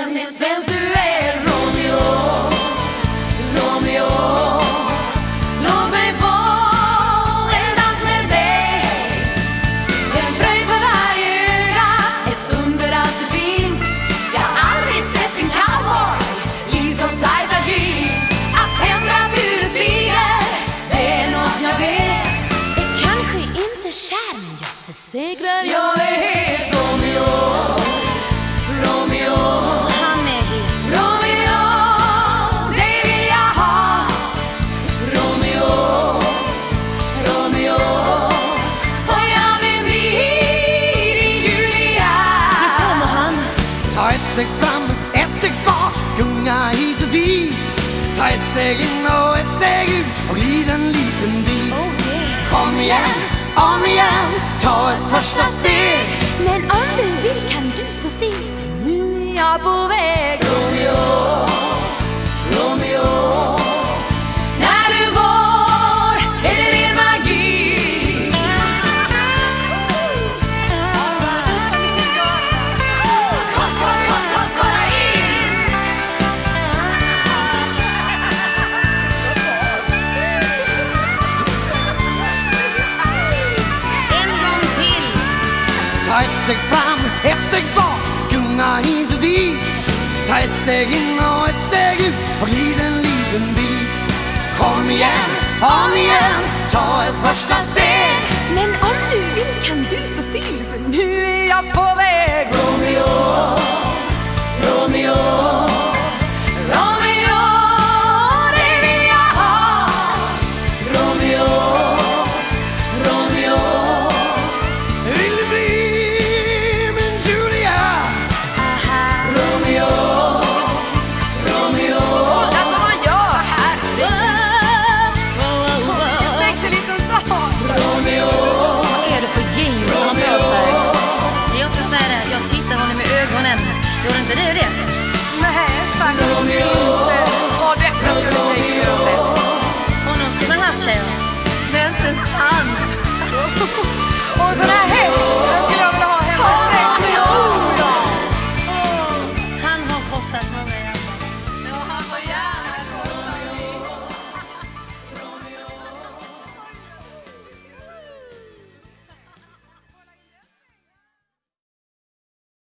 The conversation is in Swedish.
är sensuell Romeo, Romeo. Låt mig få en dans med dig. En fröjd för varje öga, ett under att du finns. Jag har aldrig sett en cowboy i så tajta jeans Att temperaturen stiger, det är något jag vet. Är kanske inte kär men jag försäkrar Jag är steg fram, ett steg bak, gunga hit och dit. Ta ett steg in och ett steg ut och glid en liten bit. Oh yeah. Kom igen, om igen, ta ett första steg. Men om du vill kan du stå still för nu är jag på väg. Steg fram, ett steg bak, gunga hit och dit. Ta ett steg in och ett steg ut och glid en liten bit. Kom igen, om igen, ta jeans han har på sig?